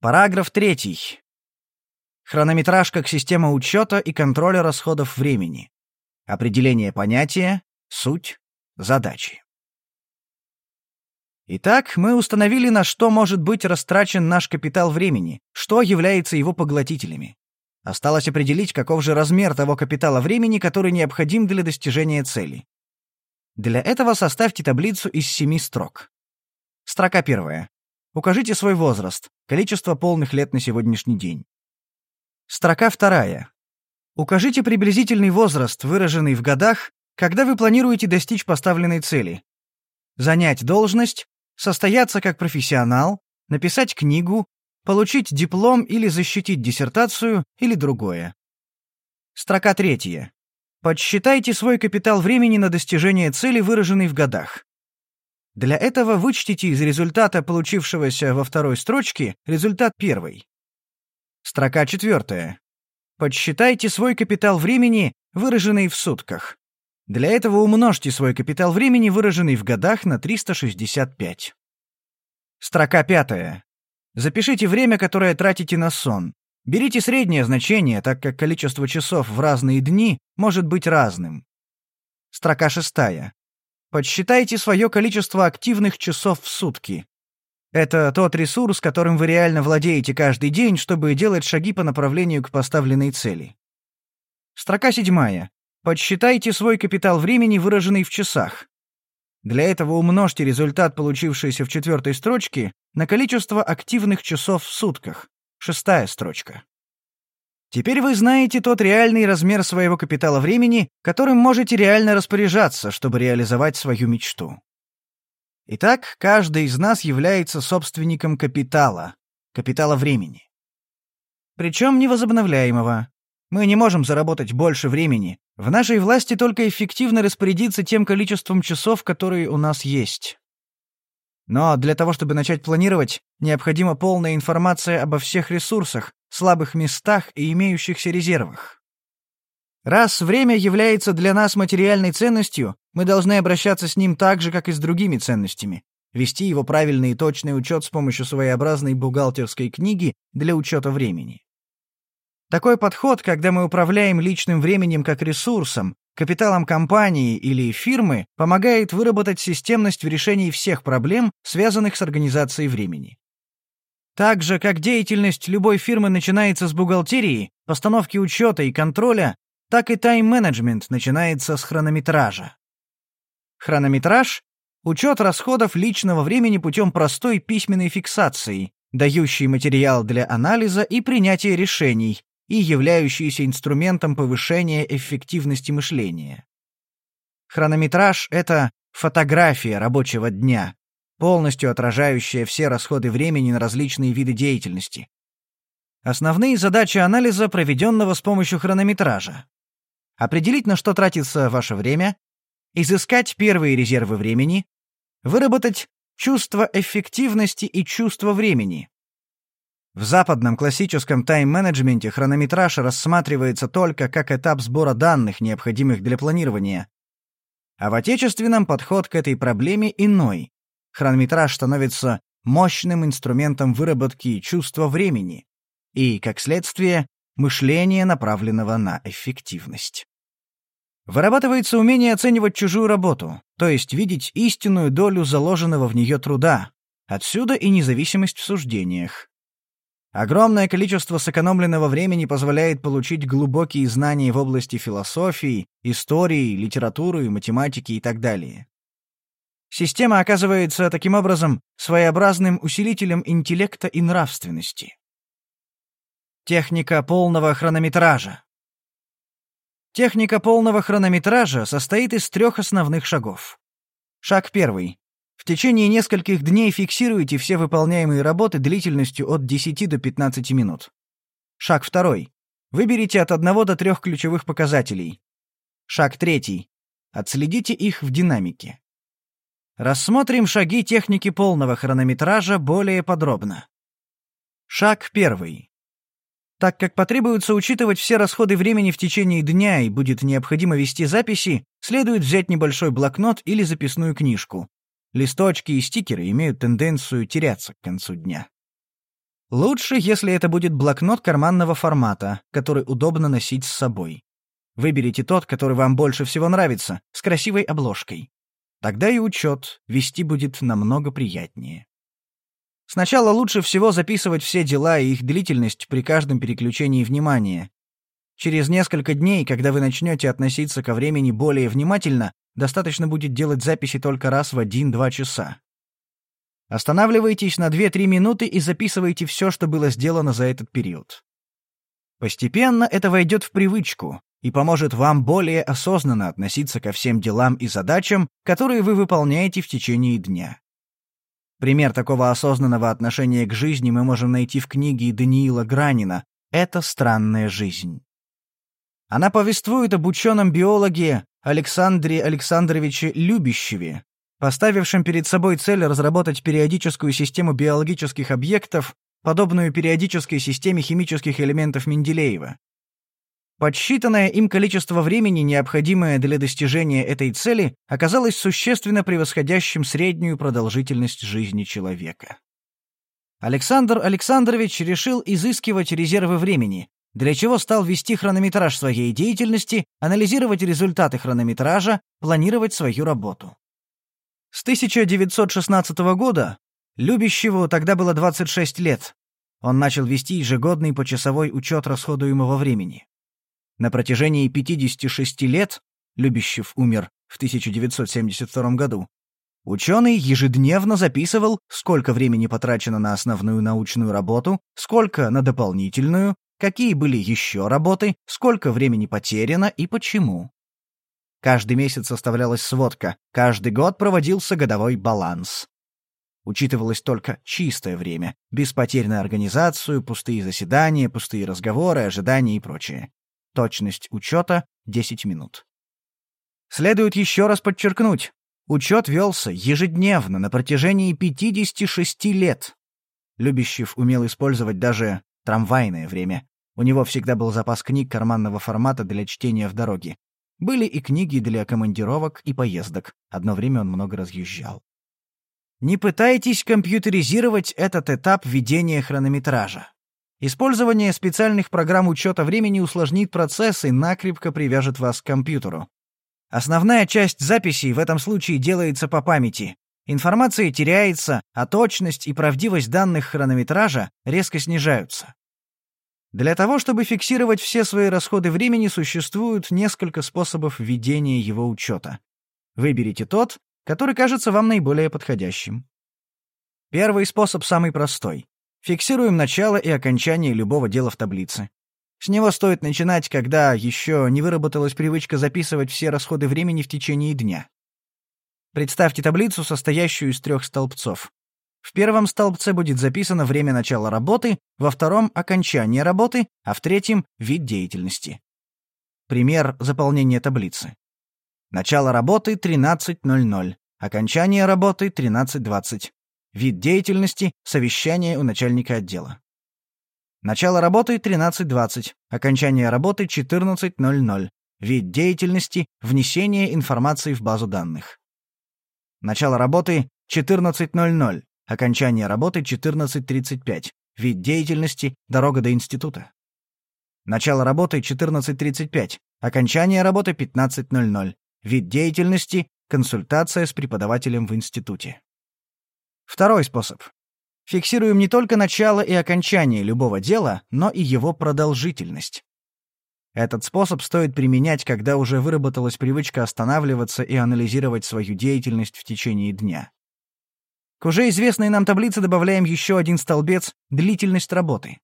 Параграф 3. Хронометраж как система учета и контроля расходов времени. Определение понятия, суть, задачи. Итак, мы установили, на что может быть растрачен наш капитал времени, что является его поглотителями. Осталось определить, каков же размер того капитала времени, который необходим для достижения цели. Для этого составьте таблицу из семи строк. Строка первая. Укажите свой возраст, количество полных лет на сегодняшний день. Строка вторая. Укажите приблизительный возраст, выраженный в годах, когда вы планируете достичь поставленной цели. Занять должность, состояться как профессионал, написать книгу, получить диплом или защитить диссертацию или другое. Строка третья. Подсчитайте свой капитал времени на достижение цели, выраженной в годах. Для этого вычтите из результата, получившегося во второй строчке, результат первой. Строка четвертая. Подсчитайте свой капитал времени, выраженный в сутках. Для этого умножьте свой капитал времени, выраженный в годах, на 365. Строка пятая. Запишите время, которое тратите на сон. Берите среднее значение, так как количество часов в разные дни может быть разным. Строка шестая. Подсчитайте свое количество активных часов в сутки. Это тот ресурс, которым вы реально владеете каждый день, чтобы делать шаги по направлению к поставленной цели. Строка седьмая. Подсчитайте свой капитал времени, выраженный в часах. Для этого умножьте результат, получившийся в четвертой строчке, на количество активных часов в сутках. Шестая строчка. Теперь вы знаете тот реальный размер своего капитала времени, которым можете реально распоряжаться, чтобы реализовать свою мечту. Итак, каждый из нас является собственником капитала, капитала времени. Причем невозобновляемого. Мы не можем заработать больше времени. В нашей власти только эффективно распорядиться тем количеством часов, которые у нас есть. Но для того, чтобы начать планировать, необходима полная информация обо всех ресурсах, слабых местах и имеющихся резервах. Раз время является для нас материальной ценностью, мы должны обращаться с ним так же, как и с другими ценностями, вести его правильный и точный учет с помощью своеобразной бухгалтерской книги для учета времени. Такой подход, когда мы управляем личным временем как ресурсом, капиталом компании или фирмы помогает выработать системность в решении всех проблем, связанных с организацией времени. Так же, как деятельность любой фирмы начинается с бухгалтерии, постановки учета и контроля, так и тайм-менеджмент начинается с хронометража. Хронометраж — учет расходов личного времени путем простой письменной фиксации, дающий материал для анализа и принятия решений, и являющийся инструментом повышения эффективности мышления. Хронометраж — это фотография рабочего дня, полностью отражающая все расходы времени на различные виды деятельности. Основные задачи анализа, проведенного с помощью хронометража. Определить, на что тратится ваше время, изыскать первые резервы времени, выработать чувство эффективности и чувство времени, в западном классическом тайм-менеджменте хронометраж рассматривается только как этап сбора данных, необходимых для планирования. А в отечественном подход к этой проблеме иной. Хронометраж становится мощным инструментом выработки чувства времени и, как следствие, мышления, направленного на эффективность. Вырабатывается умение оценивать чужую работу, то есть видеть истинную долю заложенного в нее труда, отсюда и независимость в суждениях. Огромное количество сэкономленного времени позволяет получить глубокие знания в области философии, истории, литературы, математики и так далее. Система оказывается таким образом своеобразным усилителем интеллекта и нравственности. Техника полного хронометража. Техника полного хронометража состоит из трех основных шагов. Шаг первый в течение нескольких дней фиксируйте все выполняемые работы длительностью от 10 до 15 минут. Шаг второй. Выберите от одного до трех ключевых показателей. Шаг третий. Отследите их в динамике. Рассмотрим шаги техники полного хронометража более подробно. Шаг первый. Так как потребуется учитывать все расходы времени в течение дня и будет необходимо вести записи, следует взять небольшой блокнот или записную книжку. Листочки и стикеры имеют тенденцию теряться к концу дня. Лучше, если это будет блокнот карманного формата, который удобно носить с собой. Выберите тот, который вам больше всего нравится, с красивой обложкой. Тогда и учет вести будет намного приятнее. Сначала лучше всего записывать все дела и их длительность при каждом переключении внимания. Через несколько дней, когда вы начнете относиться ко времени более внимательно, достаточно будет делать записи только раз в 1-2 часа. Останавливайтесь на 2-3 минуты и записывайте все, что было сделано за этот период. Постепенно это войдет в привычку, и поможет вам более осознанно относиться ко всем делам и задачам, которые вы выполняете в течение дня. Пример такого осознанного отношения к жизни мы можем найти в книге Даниила Гранина «Это странная жизнь». Она повествует об ученом-биологе Александре Александровиче Любящеве, поставившем перед собой цель разработать периодическую систему биологических объектов, подобную периодической системе химических элементов Менделеева. Подсчитанное им количество времени, необходимое для достижения этой цели, оказалось существенно превосходящим среднюю продолжительность жизни человека. Александр Александрович решил изыскивать резервы времени, для чего стал вести хронометраж своей деятельности, анализировать результаты хронометража, планировать свою работу. С 1916 года Любящего тогда было 26 лет. Он начал вести ежегодный почасовой учет расходуемого времени. На протяжении 56 лет, Любящев умер в 1972 году, ученый ежедневно записывал, сколько времени потрачено на основную научную работу, сколько на дополнительную, какие были еще работы, сколько времени потеряно и почему. Каждый месяц составлялась сводка, каждый год проводился годовой баланс. Учитывалось только чистое время, без потерь на организацию, пустые заседания, пустые разговоры, ожидания и прочее. Точность учета — 10 минут. Следует еще раз подчеркнуть, учет велся ежедневно на протяжении 56 лет. Любящев умел использовать даже трамвайное время. У него всегда был запас книг карманного формата для чтения в дороге. Были и книги для командировок и поездок. Одно время он много разъезжал. Не пытайтесь компьютеризировать этот этап ведения хронометража. Использование специальных программ учета времени усложнит процесс и накрепко привяжет вас к компьютеру. Основная часть записей в этом случае делается по памяти. Информация теряется, а точность и правдивость данных хронометража резко снижаются. Для того, чтобы фиксировать все свои расходы времени, существует несколько способов ведения его учета. Выберите тот, который кажется вам наиболее подходящим. Первый способ самый простой. Фиксируем начало и окончание любого дела в таблице. С него стоит начинать, когда еще не выработалась привычка записывать все расходы времени в течение дня. Представьте таблицу, состоящую из трех столбцов. В первом столбце будет записано время начала работы, во втором — окончание работы, а в третьем — вид деятельности. Пример заполнения таблицы. Начало работы — 13.00, окончание работы — 13.20. Вид деятельности — совещание у начальника отдела. Начало работы — 13.20, окончание работы — 14.00. Вид деятельности — внесение информации в базу данных. Начало работы — 14.00, окончание работы — 14.35. Вид деятельности — дорога до института. Начало работы — 14.35, окончание работы — 15.00. Вид деятельности — консультация с преподавателем в институте. Второй способ. Фиксируем не только начало и окончание любого дела, но и его продолжительность. Этот способ стоит применять, когда уже выработалась привычка останавливаться и анализировать свою деятельность в течение дня. К уже известной нам таблице добавляем еще один столбец — длительность работы.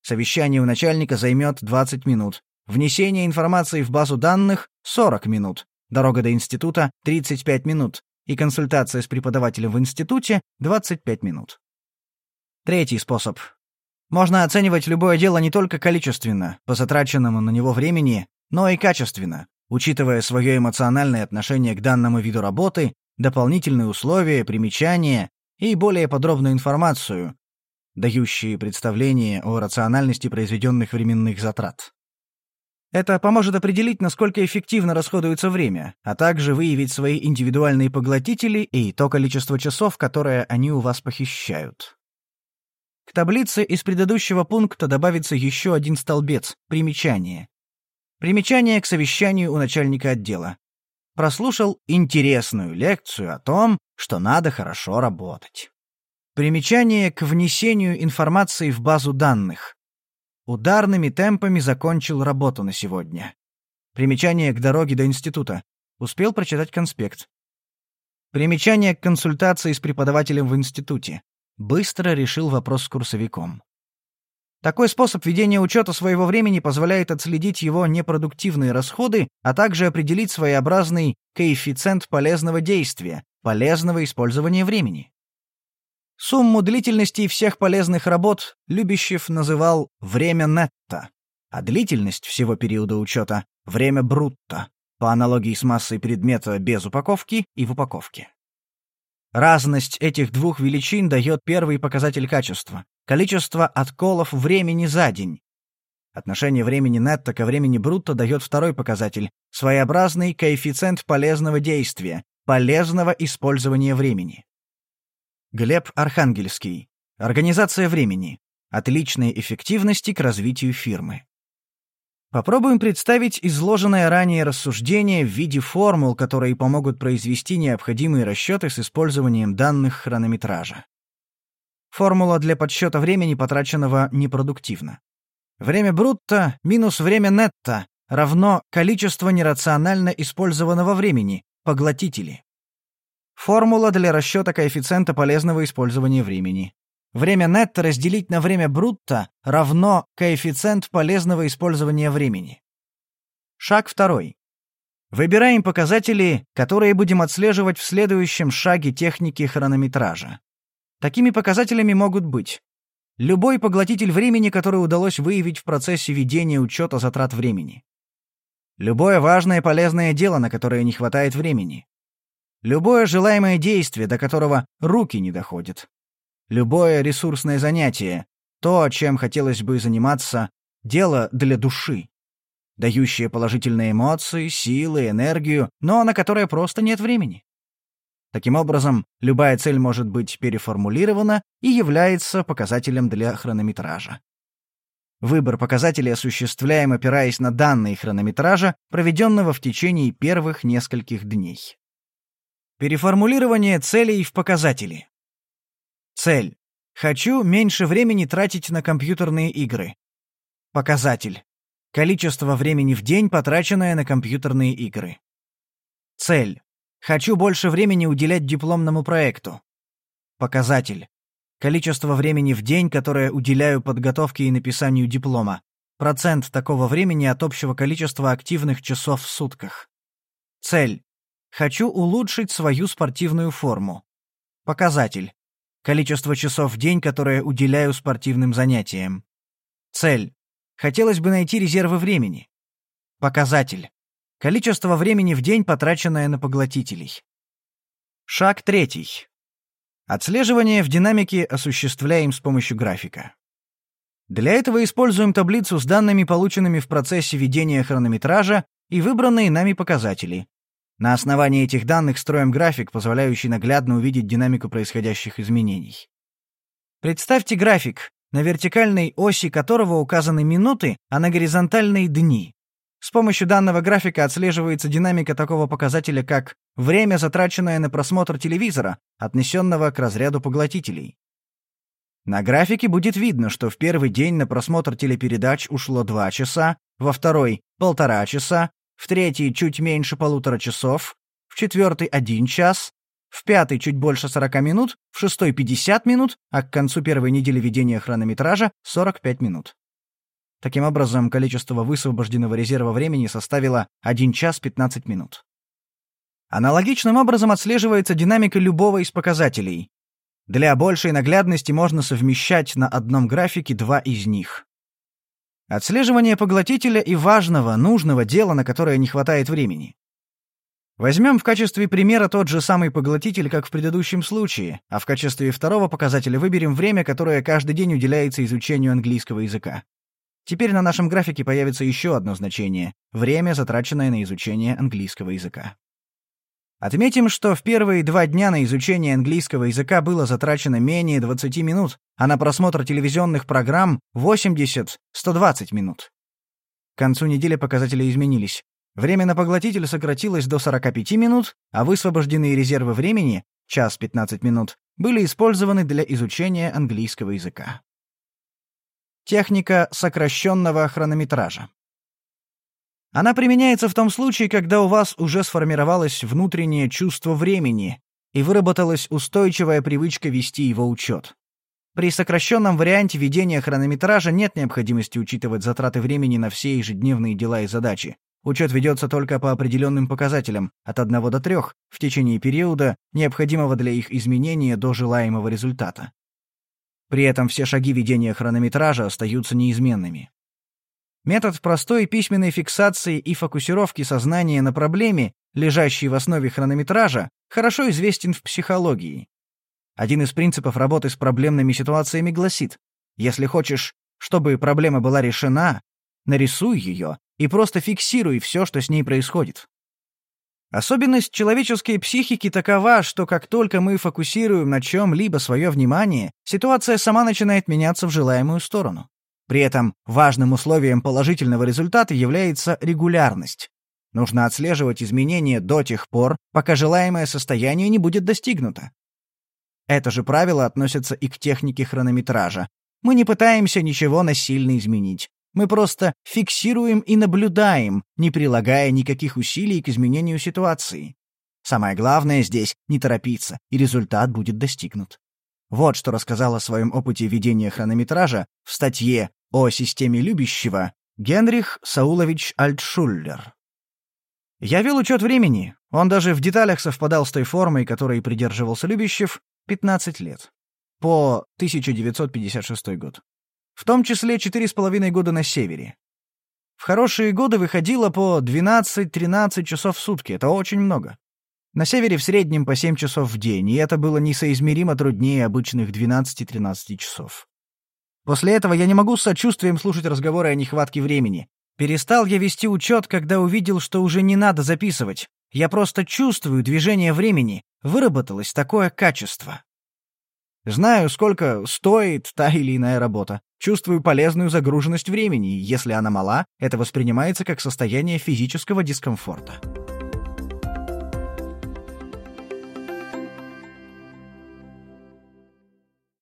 Совещание у начальника займет 20 минут, внесение информации в базу данных — 40 минут, дорога до института — 35 минут, и консультация с преподавателем в институте — 25 минут. Третий способ. Можно оценивать любое дело не только количественно, по затраченному на него времени, но и качественно, учитывая свое эмоциональное отношение к данному виду работы, дополнительные условия, примечания и более подробную информацию, дающие представление о рациональности произведенных временных затрат. Это поможет определить, насколько эффективно расходуется время, а также выявить свои индивидуальные поглотители и то количество часов, которое они у вас похищают. К таблице из предыдущего пункта добавится еще один столбец — примечание. Примечание к совещанию у начальника отдела. Прослушал интересную лекцию о том, что надо хорошо работать. Примечание к внесению информации в базу данных. Ударными темпами закончил работу на сегодня. Примечание к дороге до института. Успел прочитать конспект. Примечание к консультации с преподавателем в институте. Быстро решил вопрос с курсовиком. Такой способ ведения учета своего времени позволяет отследить его непродуктивные расходы, а также определить своеобразный коэффициент полезного действия, полезного использования времени. Сумму длительности всех полезных работ Любящев называл «время нетто», а длительность всего периода учета — «время брутто» по аналогии с массой предмета без упаковки и в упаковке. Разность этих двух величин дает первый показатель качества — количество отколов времени за день. Отношение времени нетто ко времени брутто дает второй показатель — своеобразный коэффициент полезного действия, полезного использования времени. Глеб Архангельский. Организация времени. От личной эффективности к развитию фирмы. Попробуем представить изложенное ранее рассуждение в виде формул, которые помогут произвести необходимые расчеты с использованием данных хронометража. Формула для подсчета времени, потраченного непродуктивно. Время брутто минус время нетто равно количество нерационально использованного времени, поглотители. Формула для расчета коэффициента полезного использования времени. Время нетто разделить на время брутто равно коэффициент полезного использования времени. Шаг второй. Выбираем показатели, которые будем отслеживать в следующем шаге техники хронометража. Такими показателями могут быть любой поглотитель времени, который удалось выявить в процессе ведения учета затрат времени. Любое важное полезное дело, на которое не хватает времени. Любое желаемое действие, до которого руки не доходят. Любое ресурсное занятие, то, чем хотелось бы заниматься, дело для души, дающее положительные эмоции, силы, энергию, но на которое просто нет времени. Таким образом, любая цель может быть переформулирована и является показателем для хронометража. Выбор показателей осуществляем, опираясь на данные хронометража, проведенного в течение первых нескольких дней. Переформулирование целей в показатели. Цель. Хочу меньше времени тратить на компьютерные игры. Показатель. Количество времени в день, потраченное на компьютерные игры. Цель. Хочу больше времени уделять дипломному проекту. Показатель. Количество времени в день, которое уделяю подготовке и написанию диплома. Процент такого времени от общего количества активных часов в сутках. Цель. Хочу улучшить свою спортивную форму. Показатель. Количество часов в день, которое уделяю спортивным занятиям. Цель. Хотелось бы найти резервы времени. Показатель. Количество времени в день, потраченное на поглотителей. Шаг третий. Отслеживание в динамике осуществляем с помощью графика. Для этого используем таблицу с данными, полученными в процессе ведения хронометража, и выбранные нами показатели, на основании этих данных строим график, позволяющий наглядно увидеть динамику происходящих изменений. Представьте график, на вертикальной оси которого указаны минуты, а на горизонтальной — дни. С помощью данного графика отслеживается динамика такого показателя, как время, затраченное на просмотр телевизора, отнесенного к разряду поглотителей. На графике будет видно, что в первый день на просмотр телепередач ушло 2 часа, во второй — полтора часа, в третий чуть меньше полутора часов, в четвертый — один час, в пятый чуть больше 40 минут, в шестой — 50 минут, а к концу первой недели ведения хронометража — 45 минут. Таким образом, количество высвобожденного резерва времени составило 1 час 15 минут. Аналогичным образом отслеживается динамика любого из показателей. Для большей наглядности можно совмещать на одном графике два из них. Отслеживание поглотителя и важного, нужного дела, на которое не хватает времени. Возьмем в качестве примера тот же самый поглотитель, как в предыдущем случае, а в качестве второго показателя выберем время, которое каждый день уделяется изучению английского языка. Теперь на нашем графике появится еще одно значение — время, затраченное на изучение английского языка. Отметим, что в первые два дня на изучение английского языка было затрачено менее 20 минут, а на просмотр телевизионных программ — 80-120 минут. К концу недели показатели изменились. Время на поглотитель сократилось до 45 минут, а высвобожденные резервы времени — час 15 минут — были использованы для изучения английского языка. Техника сокращенного хронометража. Она применяется в том случае, когда у вас уже сформировалось внутреннее чувство времени и выработалась устойчивая привычка вести его учет. При сокращенном варианте ведения хронометража нет необходимости учитывать затраты времени на все ежедневные дела и задачи. Учет ведется только по определенным показателям, от 1 до 3, в течение периода, необходимого для их изменения до желаемого результата. При этом все шаги ведения хронометража остаются неизменными. Метод простой письменной фиксации и фокусировки сознания на проблеме, лежащей в основе хронометража, хорошо известен в психологии. Один из принципов работы с проблемными ситуациями гласит, если хочешь, чтобы проблема была решена, нарисуй ее и просто фиксируй все, что с ней происходит. Особенность человеческой психики такова, что как только мы фокусируем на чем-либо свое внимание, ситуация сама начинает меняться в желаемую сторону. При этом важным условием положительного результата является регулярность. Нужно отслеживать изменения до тех пор, пока желаемое состояние не будет достигнуто. Это же правило относится и к технике хронометража. Мы не пытаемся ничего насильно изменить. Мы просто фиксируем и наблюдаем, не прилагая никаких усилий к изменению ситуации. Самое главное здесь — не торопиться, и результат будет достигнут. Вот что рассказал о своем опыте ведения хронометража в статье о системе любящего Генрих Саулович Альтшуллер. Я вел учет времени, он даже в деталях совпадал с той формой, которой придерживался Любящев 15 лет. По 1956 год. В том числе четыре с половиной года на севере. В хорошие годы выходило по 12-13 часов в сутки, это очень много. На севере в среднем по 7 часов в день, и это было несоизмеримо труднее обычных 12-13 часов. После этого я не могу с сочувствием слушать разговоры о нехватке времени. Перестал я вести учет, когда увидел, что уже не надо записывать. Я просто чувствую движение времени. Выработалось такое качество. Знаю, сколько стоит та или иная работа. Чувствую полезную загруженность времени, если она мала, это воспринимается как состояние физического дискомфорта.